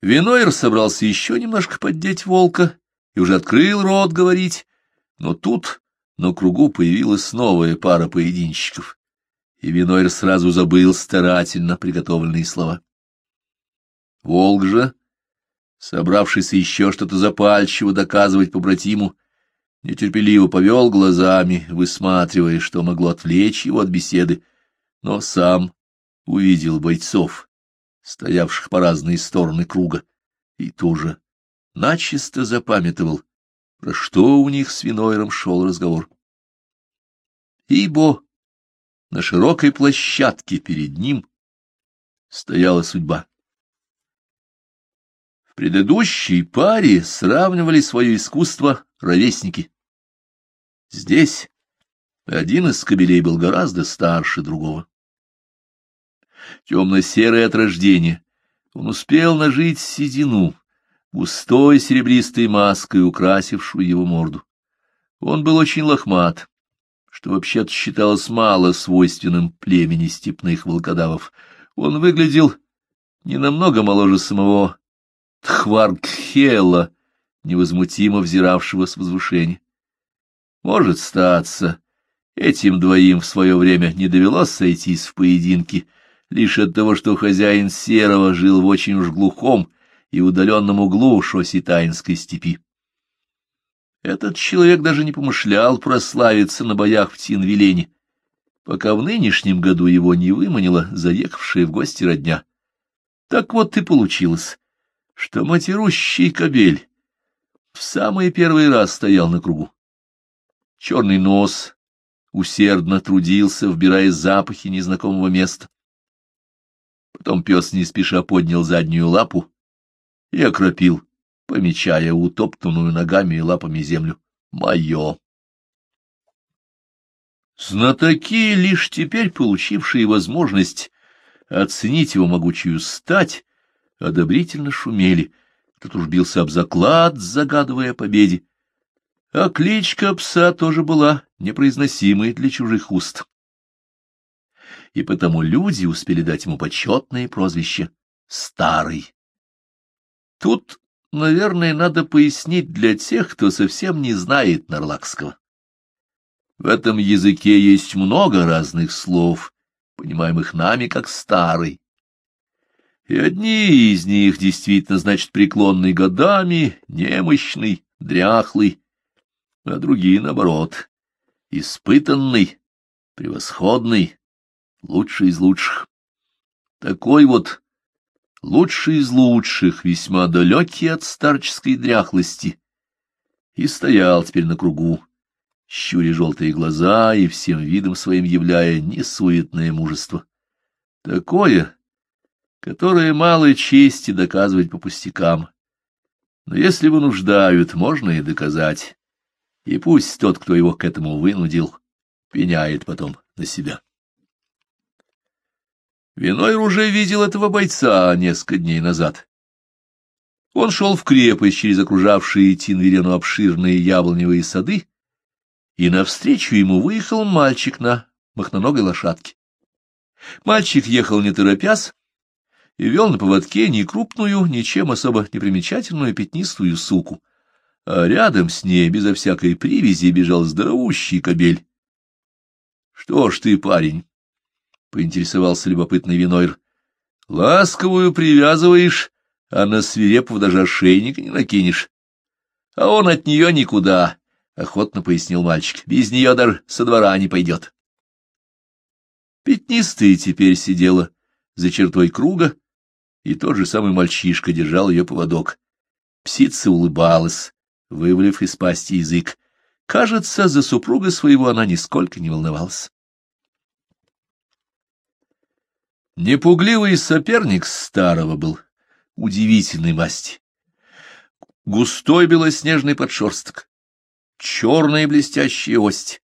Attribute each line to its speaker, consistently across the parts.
Speaker 1: Винойер собрался еще немножко поддеть волка и уже открыл рот говорить, но тут на кругу появилась новая пара поединщиков, и Винойер сразу забыл старательно приготовленные слова. Волк же, собравшийся еще что-то запальчиво доказывать побратиму, нетерпеливо повел глазами, высматривая, что могло отвлечь его от беседы, но сам увидел бойцов, стоявших по разные стороны круга, и тоже начисто запамятовал, про что у них с Винойром шел разговор. Ибо на широкой площадке перед ним стояла судьба. В предыдущей паре сравнивали свое искусство ровесники. Здесь один из кобелей был гораздо старше другого. Темно-серое от рождения, он успел нажить седину, густой серебристой маской, украсившую его морду. Он был очень лохмат, что вообще-то считалось мало свойственным племени степных волкодавов. Он выглядел не намного моложе самого Тхваргхела, невозмутимо взиравшего с возвышения. Может статься, этим двоим в свое время не довелось сойтись в поединке, лишь от того, что хозяин Серого жил в очень уж глухом и удаленном углу Шоситаинской степи. Этот человек даже не помышлял прославиться на боях в Тинвилене, пока в нынешнем году его не выманила заехавшая в гости родня. Так вот и получилось, что матерущий кобель в самый первый раз стоял на кругу. Черный нос усердно трудился, вбирая запахи незнакомого места. Потом пес не спеша поднял заднюю лапу и окропил, помечая утоптанную ногами и лапами землю. Мое! Знатоки, лишь теперь получившие возможность оценить его могучую стать, одобрительно шумели. Кто-то уж бился об заклад, загадывая о победе. А кличка пса тоже была непроизносимой для чужих уст. И потому люди успели дать ему почетное прозвище «Старый». Тут, наверное, надо пояснить для тех, кто совсем не знает нарлакского. В этом языке есть много разных слов, понимаемых нами как «старый». И одни из них действительно значат преклонный годами, немощный, дряхлый, а другие, наоборот, испытанный, превосходный, лучший из лучших. Такой вот лучший из лучших, весьма далекий от старческой дряхлости, и стоял теперь на кругу, щуря желтые глаза и всем видом своим являя несуетное мужество. Такое, которое мало чести доказывать по пустякам. Но если вынуждают, можно и доказать и пусть тот, кто его к этому вынудил, пеняет потом на себя. Винойр уже видел этого бойца несколько дней назад. Он шел в крепость через окружавшие Тинверену обширные яблоневые сады, и навстречу ему выехал мальчик на махноногой лошадке. Мальчик ехал не торопясь и вел на поводке ни крупную, ничем особо не примечательную пятнистую суку а рядом с ней, безо всякой привязи, бежал здоровущий кобель. — Что ж ты, парень? — поинтересовался любопытный винойр. — Ласковую привязываешь, а на свирепого даже ошейника не накинешь. — А он от нее никуда, — охотно пояснил мальчик. — Без нее даже со двора не пойдет. Пятнистая теперь сидела за чертой круга, и тот же самый мальчишка держал ее поводок. Псица улыбалась, вывалив из пасти язык. Кажется, за супруга своего она нисколько не волновалась. Непугливый соперник старого был удивительной масти. Густой белоснежный подшерсток, черная блестящая ость.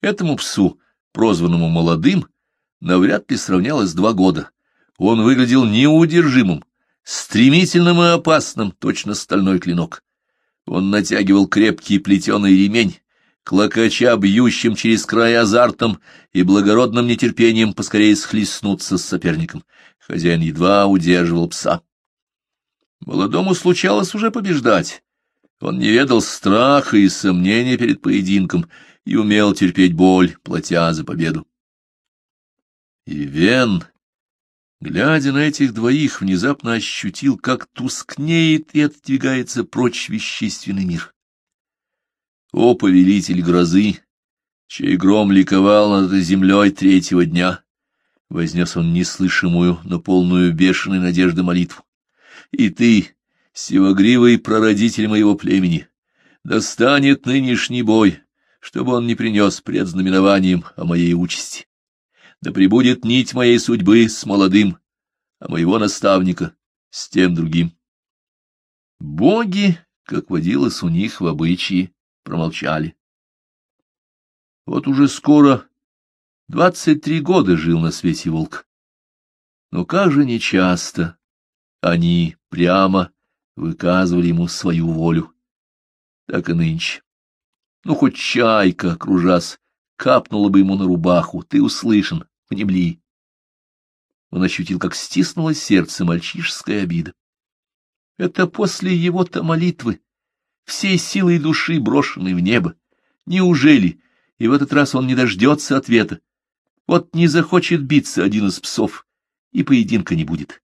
Speaker 1: Этому псу, прозванному молодым, навряд ли сравнялось два года. Он выглядел неудержимым, стремительным и опасным, точно стальной клинок. Он натягивал крепкий плетеный ремень, клокоча бьющим через край азартом и благородным нетерпением поскорее схлестнуться с соперником. Хозяин едва удерживал пса. Молодому случалось уже побеждать. Он не ведал страха и сомнения перед поединком и умел терпеть боль, платя за победу. И Вен, глядя на этих двоих, внезапно ощутил, как тускнеет и отдвигается прочь вещественный мир. О, повелитель грозы, чей гром ликовал над землей третьего дня! Вознес он неслышимую, но полную бешеной надежды молитву. И ты, сивогривый прародитель моего племени, достанет нынешний бой, чтобы он не принес предзнаменованием о моей участи. Да пребудет нить моей судьбы с молодым, а моего наставника с тем другим. Боги, как водилось у них в обычае, промолчали. Вот уже скоро двадцать три года жил на свете волк. Но как же нечасто они прямо выказывали ему свою волю. Так и нынче. Ну, хоть чайка, кружась, капнула бы ему на рубаху, ты услышан, внемли. Он ощутил, как стиснулось сердце мальчишеская обида. Это после его-то молитвы, всей силой души брошенной в небо. Неужели и в этот раз он не дождется ответа? Вот не захочет биться один из псов, и поединка не будет.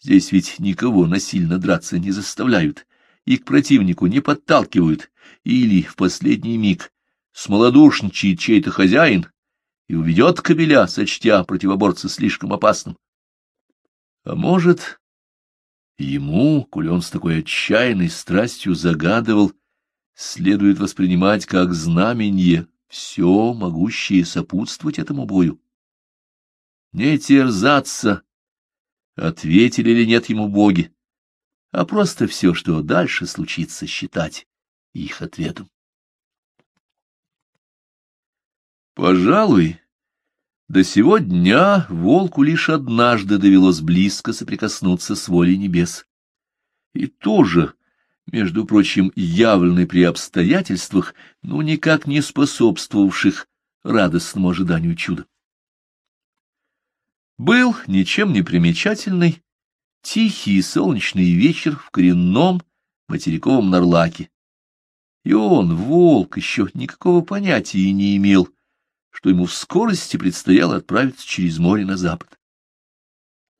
Speaker 1: Здесь ведь никого насильно драться не заставляют, и к противнику не подталкивают, или в последний миг смолодушничает чей-то хозяин и уведет кобеля, сочтя противоборца слишком опасным. А может, ему, коли с такой отчаянной страстью загадывал, следует воспринимать как знаменье все, могущее сопутствовать этому бою. Не терзаться ответили или нет ему боги, а просто все, что дальше случится, считать их ответом. Пожалуй, до сего дня волку лишь однажды довелось близко соприкоснуться с волей небес. И тоже, между прочим, явленный при обстоятельствах, но никак не способствовавших радостному ожиданию чуда. Был ничем не примечательный, тихий солнечный вечер в коренном материковом Нарлаке. И он, волк, еще никакого понятия не имел, что ему в скорости предстояло отправиться через море на запад.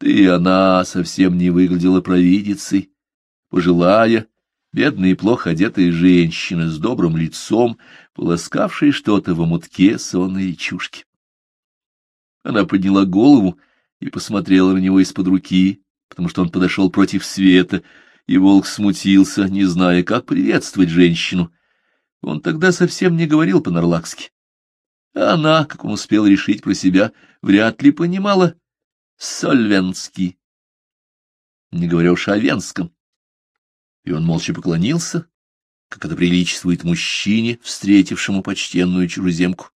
Speaker 1: Ты и она совсем не выглядела провидицей, пожилая, бедная и плохо одетая женщина с добрым лицом, полоскавшая что-то в омутке сонной речушки. Она подняла голову и посмотрела на него из-под руки, потому что он подошел против света, и волк смутился, не зная, как приветствовать женщину. Он тогда совсем не говорил по-нарлакски. Она, как он успел решить про себя, вряд ли понимала сольвенский, не говоря уж о венском. И он молча поклонился, как это приличествует мужчине, встретившему почтенную чужеземку.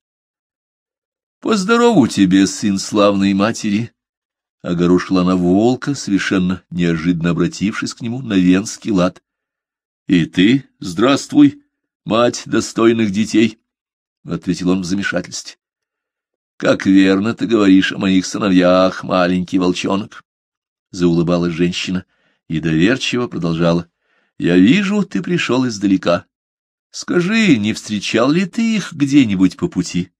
Speaker 1: — Поздорову тебе, сын славной матери! — огорошила она волка, совершенно неожиданно обратившись к нему на венский лад. — И ты здравствуй, мать достойных детей! — ответил он в замешательстве. — Как верно ты говоришь о моих сыновьях, маленький волчонок! — заулыбалась женщина и доверчиво продолжала. — Я вижу, ты пришел издалека. Скажи, не встречал ли ты их где-нибудь по пути? —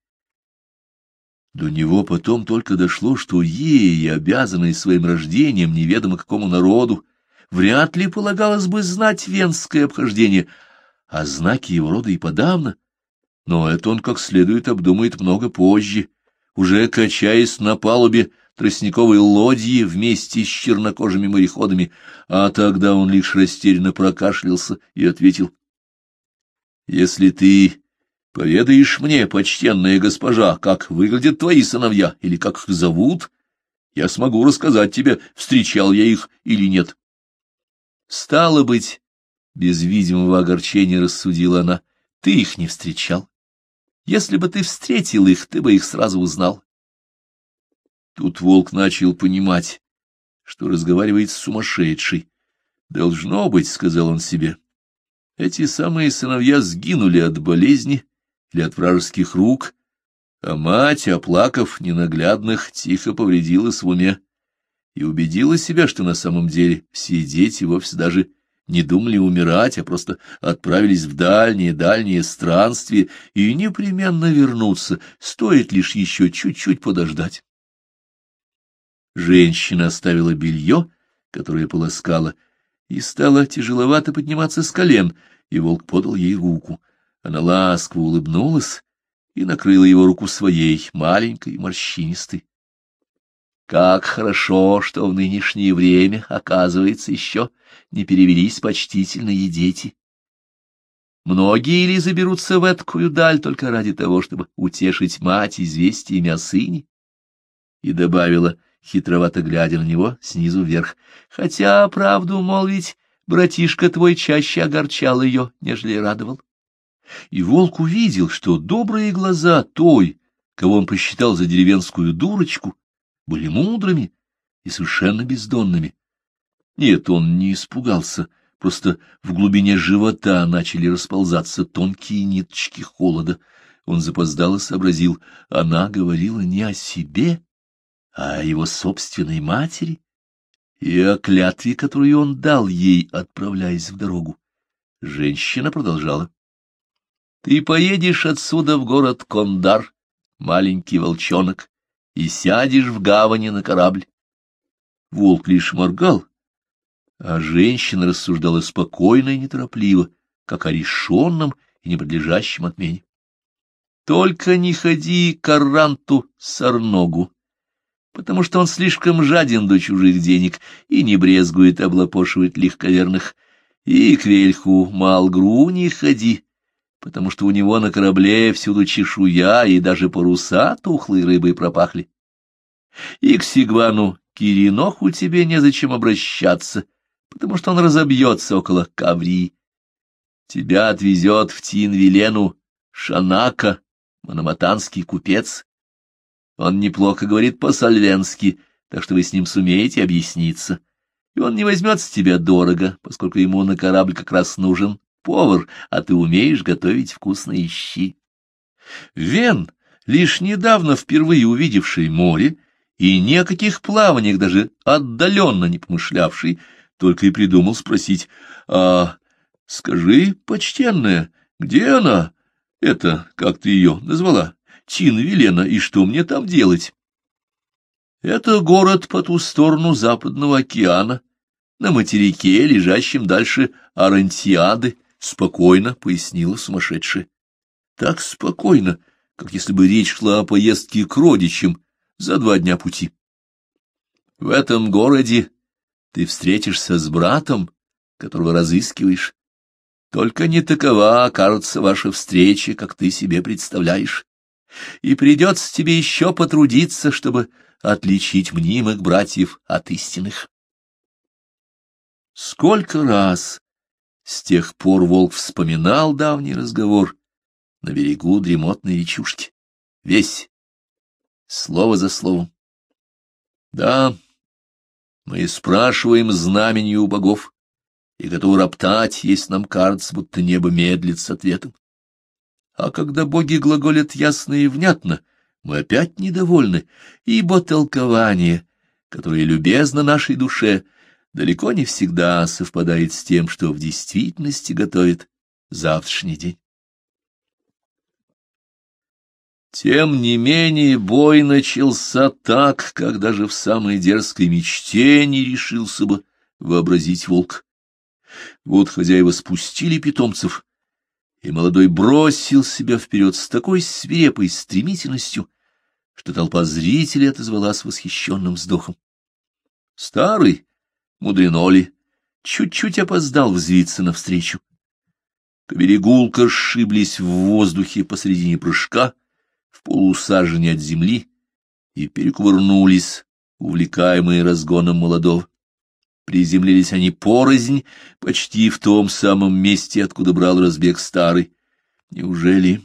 Speaker 1: до него потом только дошло, что ей, обязанной своим рождением неведомо какому народу, вряд ли полагалось бы знать венское обхождение, а знаки его рода и подавно. Но это он как следует обдумает много позже, уже качаясь на палубе тростниковой лодьи вместе с чернокожими мореходами, а тогда он лишь растерянно прокашлялся и ответил, «Если ты Поведаешь мне, почтенная госпожа, как выглядят твои сыновья или как их зовут? Я смогу рассказать тебе, встречал я их или нет. Стало быть, без видимого огорчения рассудила она, ты их не встречал. Если бы ты встретил их, ты бы их сразу узнал. Тут волк начал понимать, что разговаривает с сумасшедшей. «Должно быть», — сказал он себе, — «эти самые сыновья сгинули от болезни, или от вражеских рук, а мать, оплакав ненаглядных, тихо повредилась в уме. и убедила себя, что на самом деле все дети вовсе даже не думали умирать, а просто отправились в дальние-дальние странствия и непременно вернуться, стоит лишь еще чуть-чуть подождать. Женщина оставила белье, которое полоскала, и стала тяжеловато подниматься с колен, и волк подал ей руку. Она ласково улыбнулась и накрыла его руку своей, маленькой и морщинистой. Как хорошо, что в нынешнее время, оказывается, еще не перевелись почтительные дети. Многие ли заберутся в эткую даль только ради того, чтобы утешить мать известиями о сыне? И добавила, хитровато глядя на него снизу вверх, хотя, правду молвить, братишка твой чаще огорчал ее, нежели радовал. И волк увидел, что добрые глаза той, кого он посчитал за деревенскую дурочку, были мудрыми и совершенно бездонными. Нет, он не испугался, просто в глубине живота начали расползаться тонкие ниточки холода. Он запоздало сообразил, она говорила не о себе, а о его собственной матери и о клятве, которую он дал ей, отправляясь в дорогу. Женщина продолжала. — Ты поедешь отсюда в город Кондар, маленький волчонок, и сядешь в гавани на корабль. Волк лишь моргал, а женщина рассуждала спокойно и неторопливо, как о решенном и неподлежащем отмене. Только не ходи к Арранту Сарногу, потому что он слишком жаден до чужих денег и не брезгует облапошивать легковерных. И к Вельху Малгру не ходи, потому что у него на корабле всюду чешуя, и даже паруса тухлой рыбой пропахли. И к Сигвану Кириноху тебе незачем обращаться, потому что он разобьется около Каври. Тебя отвезет в Тинвилену Шанака, мономатанский купец. Он неплохо говорит по-сальвенски, так что вы с ним сумеете объясниться. И он не возьмет с тебя дорого, поскольку ему на корабль как раз нужен повар, а ты умеешь готовить вкусные щи. Вен, лишь недавно впервые увидевший море, и ни о каких плаваниях даже отдаленно не помышлявший, только и придумал спросить, «А скажи, почтенная, где она? Это, как ты ее назвала? Тина Велена, и что мне там делать?» «Это город по ту сторону Западного океана, на материке, лежащем дальше Арантиады», — спокойно пояснила сумасшедшая. Так спокойно, как если бы речь шла о поездке к родичам за два дня пути. В этом городе ты встретишься с братом, которого разыскиваешь. Только не такова окажется ваша встреча, как ты себе представляешь. И придется тебе еще потрудиться, чтобы отличить мнимых братьев от истинных. Сколько раз с тех пор волк вспоминал давний разговор на берегу дремотной речушки. Весь, слово за словом. Да, мы спрашиваем знаменью у богов и готовы роптать, если нам кажется, будто небо медлит с ответом. А когда боги глаголят ясно и внятно, мы опять недовольны, ибо толкование, которое любезно нашей душе, — далеко не всегда совпадает с тем, что в действительности готовит завтрашний день. Тем не менее бой начался так, как даже в самой дерзкой мечте не решился бы вообразить волк. Вот хозяева спустили питомцев, и молодой бросил себя вперед с такой свирепой стремительностью, что толпа зрителей отозвалась восхищенным вздохом. Старый, Мудрено ли? Чуть-чуть опоздал взвиться навстречу. Коберегулка сшиблись в воздухе посредине прыжка, в полусажене от земли, и перекувырнулись, увлекаемые разгоном молодого. Приземлились они порознь, почти в том самом месте, откуда брал разбег старый. Неужели...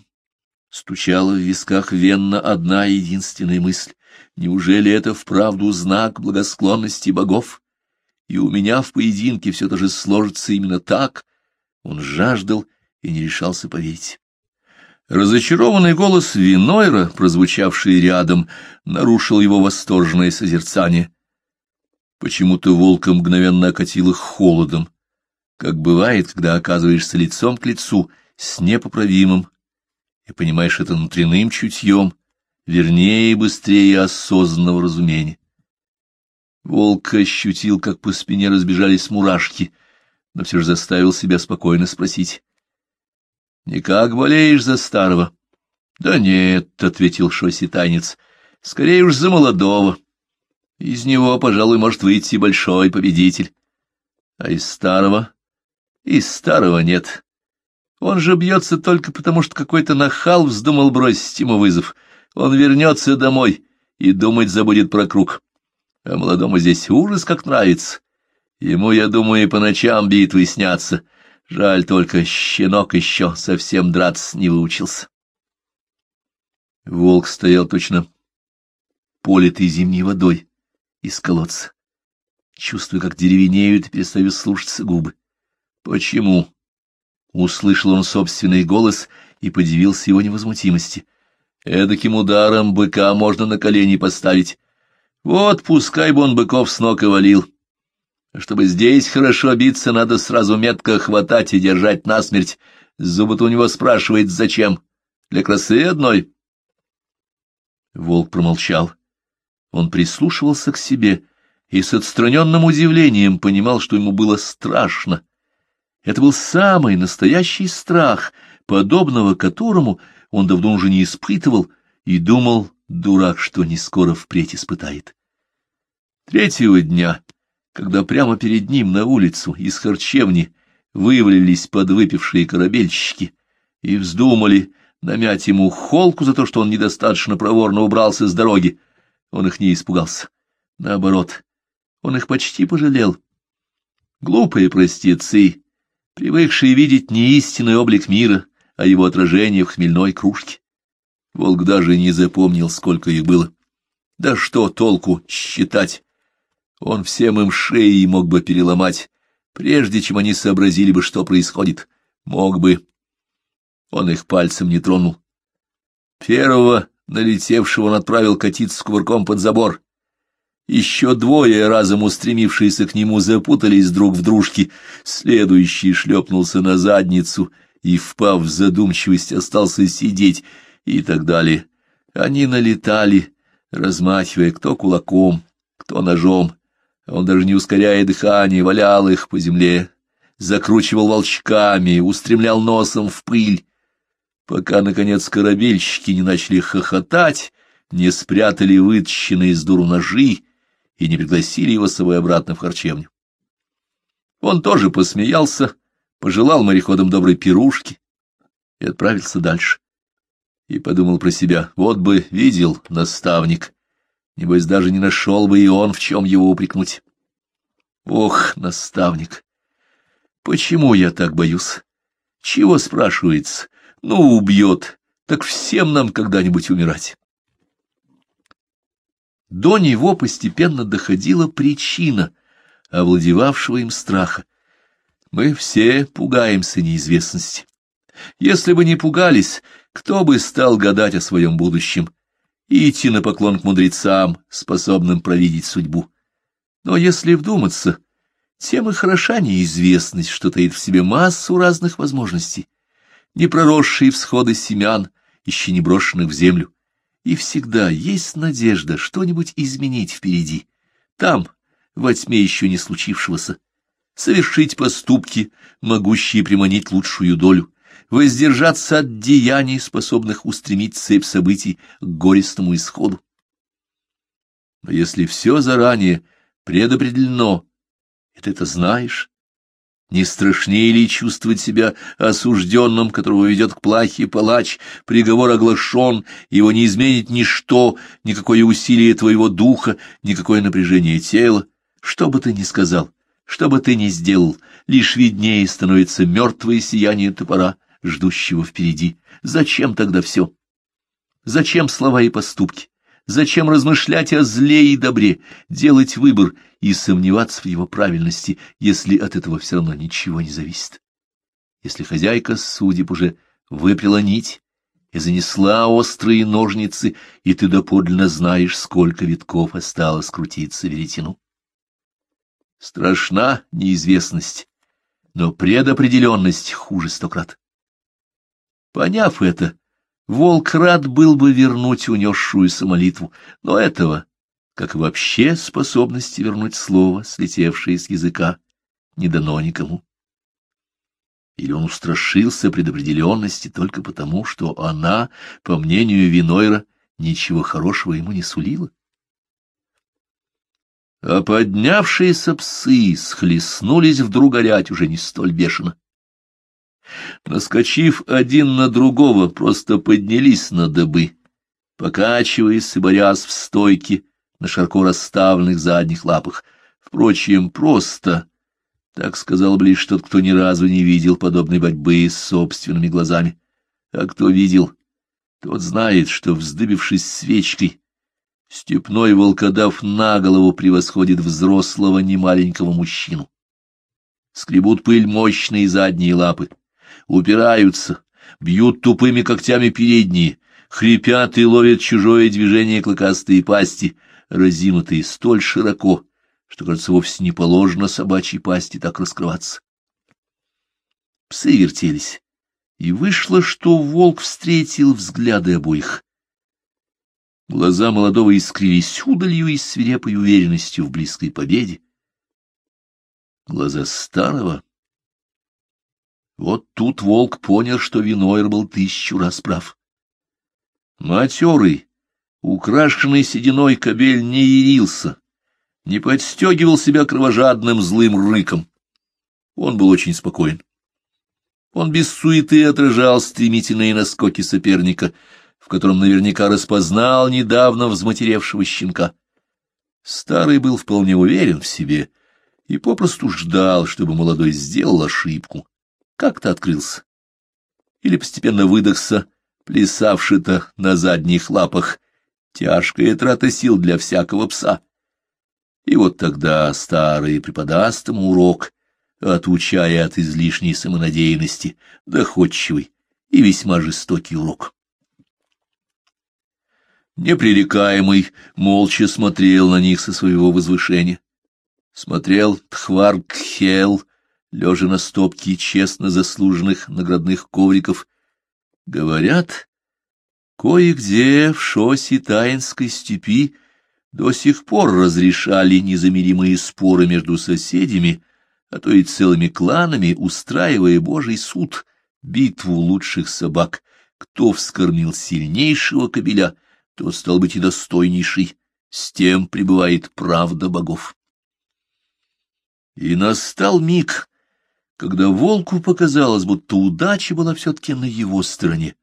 Speaker 1: Стучала в висках венно одна единственная мысль. Неужели это вправду знак благосклонности богов? И у меня в поединке все тоже сложится именно так. Он жаждал и не решался поверить. Разочарованный голос Винойра, прозвучавший рядом, нарушил его восторженное созерцание. Почему-то волка мгновенно окатил их холодом, как бывает, когда оказываешься лицом к лицу с непоправимым, и понимаешь это внутренним чутьем, вернее и быстрее осознанного разумения. Волк ощутил, как по спине разбежались мурашки, но все же заставил себя спокойно спросить. — Никак болеешь за старого? — Да нет, — ответил Шоси танец, — скорее уж за молодого. Из него, пожалуй, может выйти большой победитель. А из старого? Из старого нет. Он же бьется только потому, что какой-то нахал вздумал бросить ему вызов. Он вернется домой и думать забудет про круг. А молодому здесь ужас как нравится. Ему, я думаю, и по ночам битвы снятся. Жаль только, щенок еще совсем драться не выучился. Волк стоял точно политый зимней водой из колодца. Чувствуя, как деревенеют и перестают слушаться губы. Почему? Услышал он собственный голос и подивился его невозмутимости. Эдаким ударом быка можно на колени поставить. Вот пускай бы он быков с ног и валил. Чтобы здесь хорошо биться, надо сразу метко хватать и держать насмерть. Зубы-то у него спрашивает, зачем? Для красы одной? Волк промолчал. Он прислушивался к себе и с отстраненным удивлением понимал, что ему было страшно. Это был самый настоящий страх, подобного которому он давно уже не испытывал, и думал, дурак, что не скоро впредь испытает. Третьего дня, когда прямо перед ним на улицу из харчевни вывалились подвыпившие корабельщики и вздумали намять ему холку за то, что он недостаточно проворно убрался с дороги, он их не испугался. Наоборот, он их почти пожалел. Глупые простецы, привыкшие видеть не истинный облик мира, а его отражение в хмельной кружке. Волк даже не запомнил, сколько их было. Да что толку считать? Он всем им шеи мог бы переломать, прежде чем они сообразили бы, что происходит. Мог бы. Он их пальцем не тронул. Первого налетевшего он отправил катиться кувырком под забор. Еще двое, разом устремившиеся к нему, запутались друг в дружке. Следующий шлепнулся на задницу и, впав в задумчивость, остался сидеть и так далее. Они налетали, размахивая кто кулаком, кто ножом. Он даже не ускоряя дыхание, валял их по земле, закручивал волчками, устремлял носом в пыль пока, наконец, корабельщики не начали хохотать, не спрятали вытащенные из дуру ножи и не пригласили его с собой обратно в харчевню. Он тоже посмеялся, пожелал мореходам доброй пирушки и отправился дальше. И подумал про себя, вот бы видел наставник, небось даже не нашел бы и он, в чем его упрекнуть. Ох, наставник, почему я так боюсь? Чего спрашивается? Ну, убьет, так всем нам когда-нибудь умирать. До него постепенно доходила причина овладевавшего им страха. Мы все пугаемся неизвестности. Если бы не пугались, кто бы стал гадать о своем будущем и идти на поклон к мудрецам, способным провидеть судьбу? Но если вдуматься, тем и хороша неизвестность, что таит в себе массу разных возможностей не проросшие всходы семян, еще не брошенных в землю. И всегда есть надежда что-нибудь изменить впереди, там, во тьме еще не случившегося, совершить поступки, могущие приманить лучшую долю, воздержаться от деяний, способных устремить цепь событий к горестному исходу. Но если все заранее предопределено, и ты это знаешь, не страшнее ли чувствовать себя осужденным, которого ведет к плахе палач, приговор оглашен, его не изменит ничто, никакое усилие твоего духа, никакое напряжение тела? Что бы ты ни сказал, что бы ты ни сделал, лишь виднее становится мертвое сияние топора, ждущего впереди. Зачем тогда все? Зачем слова и поступки? Зачем размышлять о зле и добре, делать выбор и сомневаться в его правильности, если от этого все равно ничего не зависит? Если хозяйка судеб уже выпила нить и занесла острые ножницы, и ты доподлинно знаешь, сколько витков осталось крутиться веретену. Страшна неизвестность, но предопределенность хуже сто крат. Поняв это, волк рад был бы вернуть унесшуюся молитву, но этого, как и вообще способности вернуть слово, слетевшее с языка, не дано никому. Или он устрашился предопределенности только потому, что она, по мнению Винойра, ничего хорошего ему не сулила? А поднявшиеся псы схлестнулись вдруг горять уже не столь бешено. Наскочив один на другого, просто поднялись на добы, покачиваясь и борясь в стойке на широко расставленных задних лапах. Впрочем, просто, так сказал бы лишь тот, кто ни разу не видел подобной борьбы с собственными глазами. А кто видел, тот знает, что, вздыбившись свечкой, степной волкодав на голову превосходит взрослого немаленького мужчину. Скребут пыль мощные задние лапы упираются, бьют тупыми когтями передние, хрипят и ловят чужое движение клыкастые пасти, разинутые столь широко, что, кажется, вовсе не положено собачьей пасти так раскрываться. Псы вертелись, и вышло, что волк встретил взгляды обоих. Глаза молодого искрились удалью и свирепой уверенностью в близкой победе. Глаза старого вот тут волк понял, что Винойр был тысячу раз прав. Матерый, украшенный сединой кобель не ярился, не подстегивал себя кровожадным злым рыком. Он был очень спокоен. Он без суеты отражал стремительные наскоки соперника, в котором наверняка распознал недавно взматеревшего щенка. Старый был вполне уверен в себе и попросту ждал, чтобы молодой сделал ошибку как-то открылся. Или постепенно выдохся, плясавший-то на задних лапах. Тяжкая трата сил для всякого пса. И вот тогда старый преподаст ему урок, отучая от излишней самонадеянности, доходчивый и весьма жестокий урок. Непререкаемый молча смотрел на них со своего возвышения. Смотрел Тхваргхел, лежа на стопке честно заслуженных наградных ковриков. Говорят, кое-где в шосе Таинской степи до сих пор разрешали незамеримые споры между соседями, а то и целыми кланами, устраивая Божий суд, битву лучших собак. Кто вскормил сильнейшего кобеля, то стал быть и достойнейший. С тем пребывает правда богов. И настал миг, когда волку показалось, будто удача была все-таки на его стороне.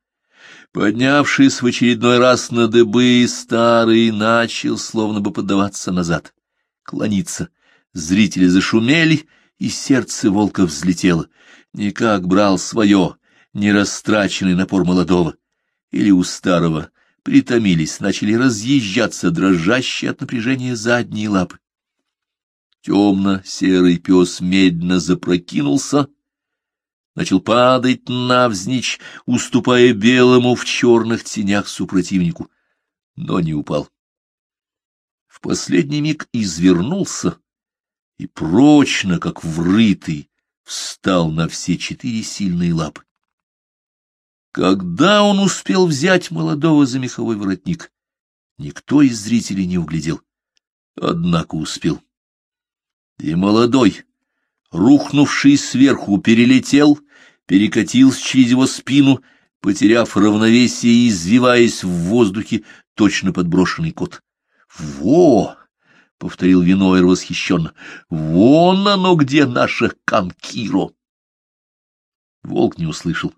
Speaker 1: Поднявшись в очередной раз на дыбы, старый начал словно бы поддаваться назад, клониться. Зрители зашумели, и сердце волка взлетело. Никак брал свое, нерастраченный напор молодого. Или у старого притомились, начали разъезжаться дрожащие от напряжения задние лапы. Темно-серый пес медленно запрокинулся, начал падать навзничь, уступая белому в черных тенях супротивнику, но не упал. В последний миг извернулся и прочно, как врытый, встал на все четыре сильные лапы. Когда он успел взять молодого за меховой воротник, никто из зрителей не углядел, однако успел и молодой, рухнувший сверху, перелетел, перекатился через его спину, потеряв равновесие и извиваясь в воздухе, точно подброшенный кот. «Во!» — повторил Винойер восхищенно. «Вон оно где, наше Канкиро!» Волк не услышал.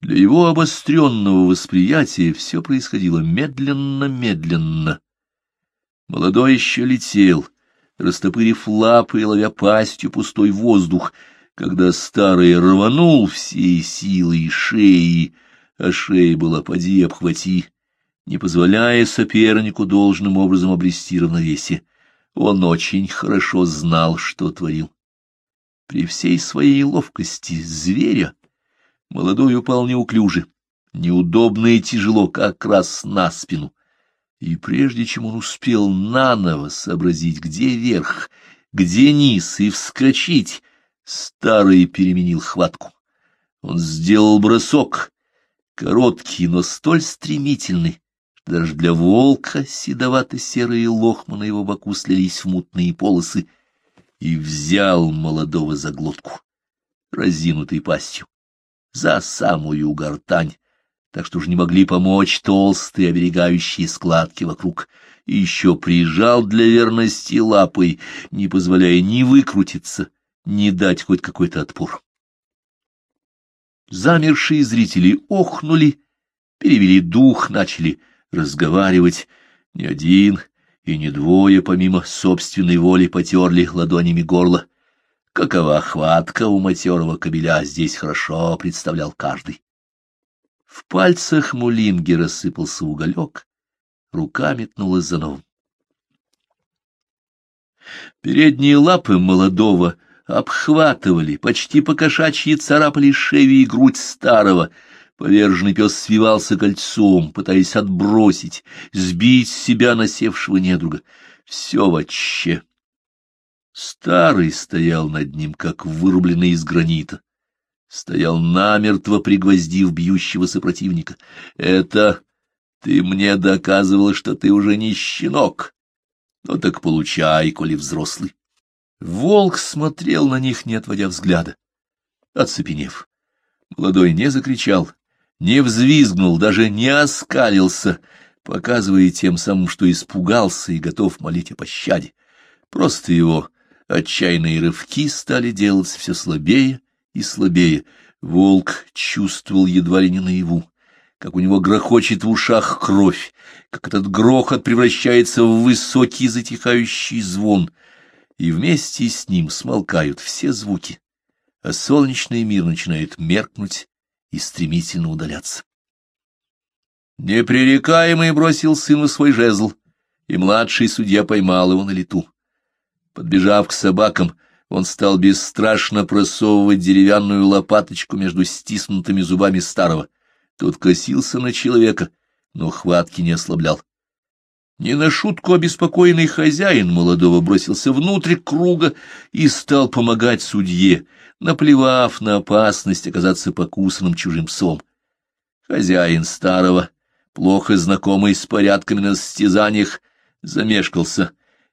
Speaker 1: Для его обостренного восприятия все происходило медленно-медленно. Молодой еще летел, растопырив лапы и ловя пастью пустой воздух, когда старый рванул всей силой шеи, а шея была поди обхвати, не позволяя сопернику должным образом обрести равновесие. Он очень хорошо знал, что творил. При всей своей ловкости зверя молодой упал неуклюже, неудобно и тяжело, как раз на спину — и прежде чем он успел наново сообразить, где верх, где низ, и вскочить. Старый переменил хватку. Он сделал бросок, короткий, но столь стремительный, что даже для волка седовато-серые лохмы на его боку слились в мутные полосы, и взял молодого за глотку, разинутой пастью, за самую гортань, так что уж не могли помочь толстые оберегающие складки вокруг, и еще прижал для верности лапой, не позволяя ни выкрутиться, ни дать хоть какой-то отпор. Замершие зрители охнули, перевели дух, начали разговаривать. Ни один и не двое, помимо собственной воли, потерли ладонями горло. Какова хватка у матерого кобеля здесь хорошо представлял каждый. В пальцах Мулинги рассыпался уголек, рука метнулась за новым. Передние лапы молодого обхватывали, почти покошачьи царапали шею и грудь старого. Поверженный пес свивался кольцом, пытаясь отбросить, сбить с себя насевшего недруга. Все вообще. Старый стоял над ним, как вырубленный из гранита стоял намертво, пригвоздив бьющегося противника. «Это ты мне доказывал, что ты уже не щенок. Ну так получай, коли взрослый». Волк смотрел на них, не отводя взгляда, оцепенев. Молодой не закричал, не взвизгнул, даже не оскалился, показывая тем самым, что испугался и готов молить о пощаде. Просто его отчаянные рывки стали делаться все слабее и слабее. Волк чувствовал едва ли не наяву, как у него грохочет в ушах кровь, как этот грохот превращается в высокий затихающий звон, и вместе с ним смолкают все звуки, а солнечный мир начинает меркнуть и стремительно удаляться. Непререкаемый бросил сыну свой жезл, и младший судья поймал его на лету. Подбежав к собакам, он стал бесстрашно просовывать деревянную лопаточку между стиснутыми зубами старого. Тот косился на человека, но хватки не ослаблял. Не на шутку обеспокоенный хозяин молодого бросился внутрь круга и стал помогать судье, наплевав на опасность оказаться покусанным чужим псом. Хозяин старого, плохо знакомый с порядками на состязаниях, замешкался.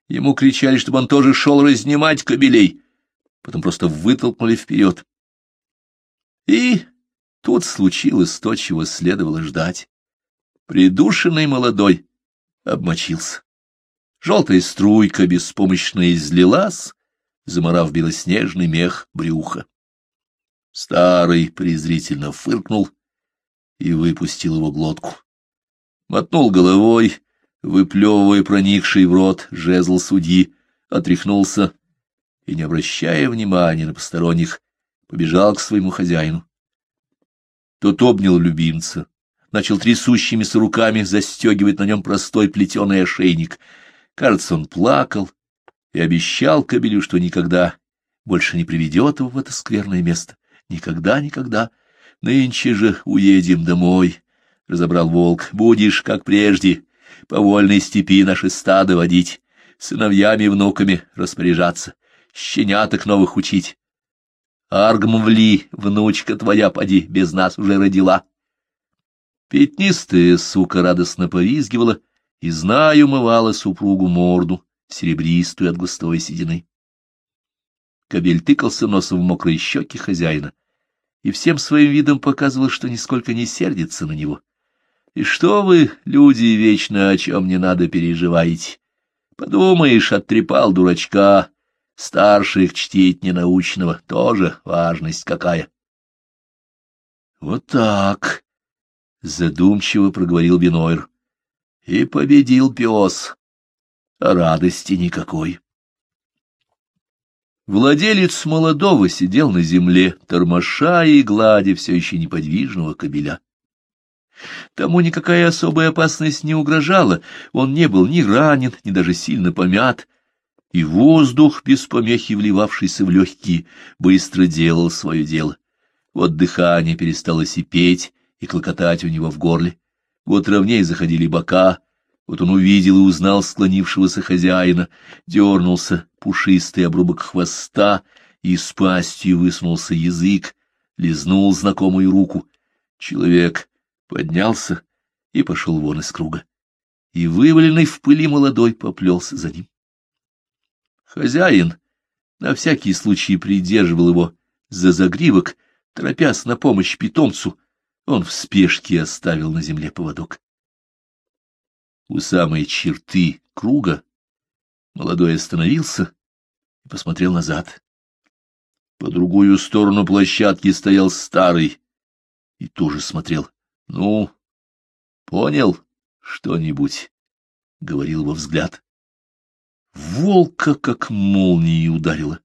Speaker 1: Ему кричали, чтобы он тоже шел разнимать кобелей потом просто вытолкнули вперед. И тут случилось то, чего следовало ждать. Придушенный молодой обмочился. Желтая струйка беспомощно излилась, заморав белоснежный мех брюха. Старый презрительно фыркнул и выпустил его глотку. Мотнул головой, выплевывая проникший в рот жезл судьи, отряхнулся и, не обращая внимания на посторонних, побежал к своему хозяину. Тот обнял любимца, начал трясущимися руками застегивать на нем простой плетеный ошейник. Кажется, он плакал и обещал кобелю, что никогда больше не приведет его в это скверное место. Никогда, никогда. Нынче же уедем домой, — разобрал волк. Будешь, как прежде, по вольной степи наши стада водить, сыновьями и внуками распоряжаться щеняток новых учить. Аргмвли, внучка твоя, поди, без нас уже родила. Пятнистая сука радостно повизгивала и, знаю, умывала супругу морду, серебристую от густой седины. Кобель тыкался носом в мокрые щеки хозяина и всем своим видом показывал, что нисколько не сердится на него. И что вы, люди, вечно о чем не надо переживаете? Подумаешь, оттрепал дурачка, старших чтить ненаучного, тоже важность какая. — Вот так, — задумчиво проговорил Бенойр. — И победил пес. Радости никакой. Владелец молодого сидел на земле, тормоша и гладя все еще неподвижного кобеля. Тому никакая особая опасность не угрожала, он не был ни ранен, ни даже сильно помят, и воздух, без помехи вливавшийся в легкие, быстро делал свое дело. Вот дыхание перестало сипеть и клокотать у него в горле, вот ровнее заходили бока, Вот он увидел и узнал склонившегося хозяина, дернулся пушистый обрубок хвоста, и с пастью высунулся язык, лизнул знакомую руку. Человек поднялся и пошел вон из круга, и вываленный в пыли молодой поплелся за ним. Хозяин на всякий случай придерживал его за загривок, торопясь на помощь питомцу, он в спешке оставил на земле поводок. У самой черты круга молодой остановился и посмотрел назад. По другую сторону площадки стоял старый и тоже смотрел. — Ну, понял что-нибудь? — говорил его взгляд. Волка как молнией ударило.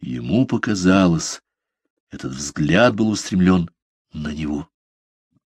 Speaker 1: Ему показалось, этот взгляд был устремлен на него.